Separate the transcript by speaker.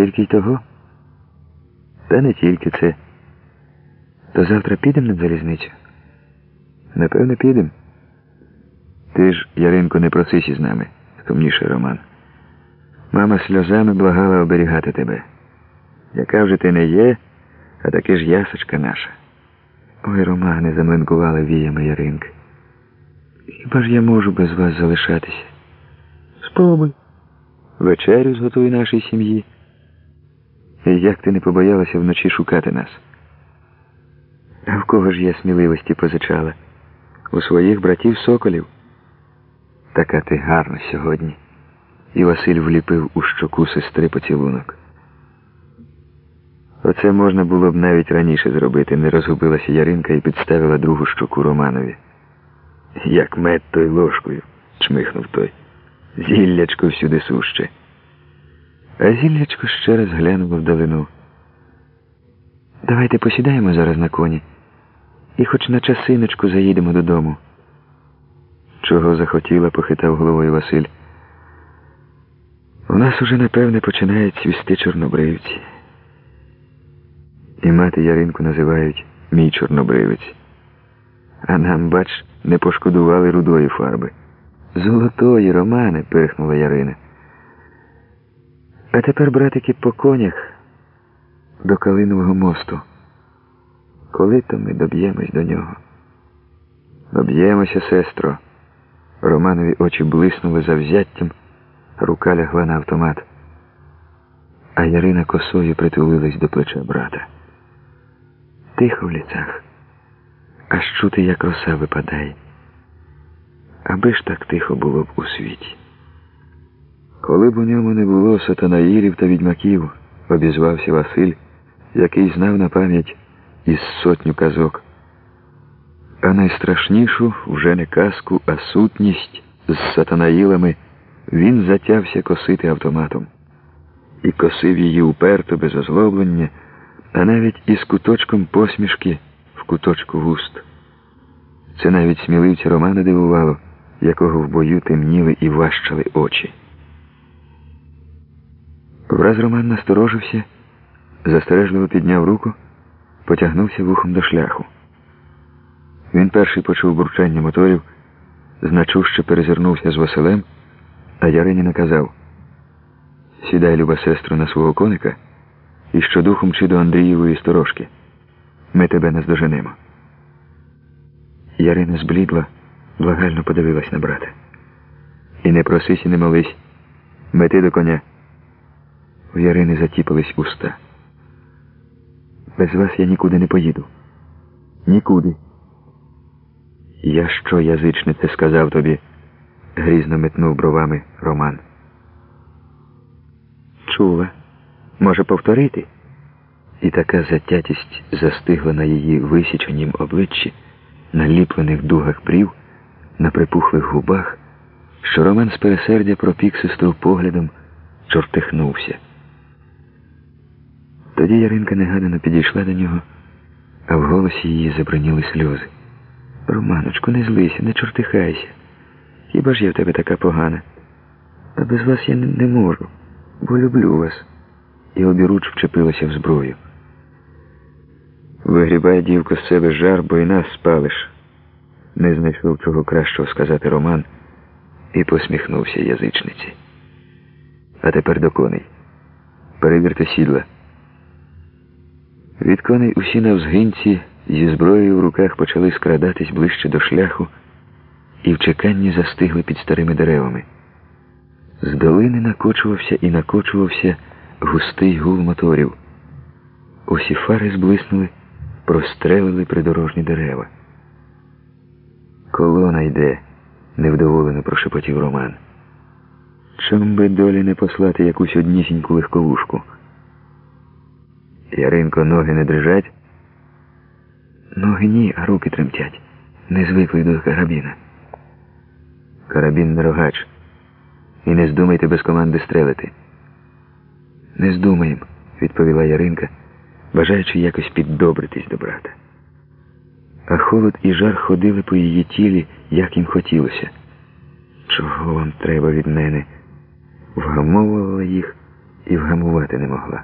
Speaker 1: Тільки й того? Та не тільки це. То завтра підемо на залізницю? Напевно, підемо. Ти ж, Яринко, не просись із нами, скромніший Роман. Мама сльозами благала оберігати тебе. Яка вже ти не є, а таки ж ясочка наша. Ой, Романе, замлинкували віями Яринки. Хіба ж я можу без вас залишатися? Спробуй. Вечерю зготуй нашій сім'ї. Як ти не побоялася вночі шукати нас? А в кого ж я сміливості позичала? У своїх братів соколів. Така ти гарна сьогодні. І Василь вліпив у щоку сестри поцілунок. Оце можна було б навіть раніше зробити, не розгубилася Яринка і підставила другу щоку Романові. Як мед той ложкою, чмихнув той. Зіллячко всюди суще. А зіллячко ще раз глянуло вдалину. Давайте посідаємо зараз на коні і хоч на часиночку заїдемо додому. Чого захотіла, похитав головою Василь. У нас уже, напевне, починають цвісти чорнобривці. І мати Яринку називають мій чорнобривець. А нам, бач, не пошкодували рудої фарби. Золотої, Романе, пирхнула Ярина. А тепер, братики, по конях до Калинового мосту. Коли то ми доб'ємось до нього? Доб'ємося, сестро. Романові очі блиснули завзяттям, рука лягла на автомат. А Ярина косою притулилась до плеча брата. Тихо в ліцах, аж чути, як роса випадає. Аби ж так тихо було б у світі. Коли б у ньому не було сатанаїрів та відьмаків, обізвався Василь, який знав на пам'ять із сотню казок. А найстрашнішу вже не казку, а сутність з сатанаїлами він затявся косити автоматом. І косив її уперто, без озлоблення, а навіть із куточком посмішки в куточку вуст. Це навіть сміливця Романа дивувало, якого в бою темніли і ващали очі. Враз Роман насторожився, застережливо підняв руку, потягнувся вухом до шляху. Він перший почув бурчання моторів, значуще перезирнувся з Василем, а Ярині наказав Сідай, люба сестру, на свого коника і щодухом чи до Андрієвої сторожки. Ми тебе наздоженемо. Ярина зблідла, благально подивилась на брата. І не просись, і не молись. Мети до коня. У Ярини затіпались уста. Без вас я нікуди не поїду. Нікуди. Я що, язичнице, сказав тобі, грізно метнув бровами Роман. Чула. Може, повторити? І така затятість застигла на її висіченім обличчі, на ліплених дугах брів, на припухлих губах, що Роман з пересердя пропік сестру поглядом, чортихнувся. Тоді Яринка негадано підійшла до нього, а в голосі її заброніли сльози. Романочку, не злися, не чортихайся. Хіба ж я в тебе така погана? А без вас я не, можу, бо люблю вас. І обіруч вчепилася в зброю. Вигрібай, дівко, з себе жар, бо і нас спалиш. Не знайшов чого кращого сказати Роман і посміхнувся язичниці. А тепер до коней. Перевірте сідла. Від коней усі навзгинці зі зброєю в руках почали скрадатись ближче до шляху і в чеканні застигли під старими деревами. З долини накочувався і накочувався густий гул моторів. Усі фари зблиснули, прострелили придорожні дерева. Колона йде, невдоволено прошепотів Роман. Чом би долі не послати якусь однісіньку легковушку? Яринко, ноги не дрижать? Ноги ні, а руки тремтять. Не звикли до карабіна. Карабін не рогач. І не здумайте без команди стрелити. Не здумаєм, відповіла Яринка, бажаючи якось піддобритись до брата. А холод і жар ходили по її тілі, як їм хотілося. Чого вам треба від мене? Вгамовувала їх і вгамувати не могла.